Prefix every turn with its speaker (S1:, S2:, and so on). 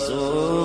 S1: رسول